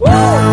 Woo!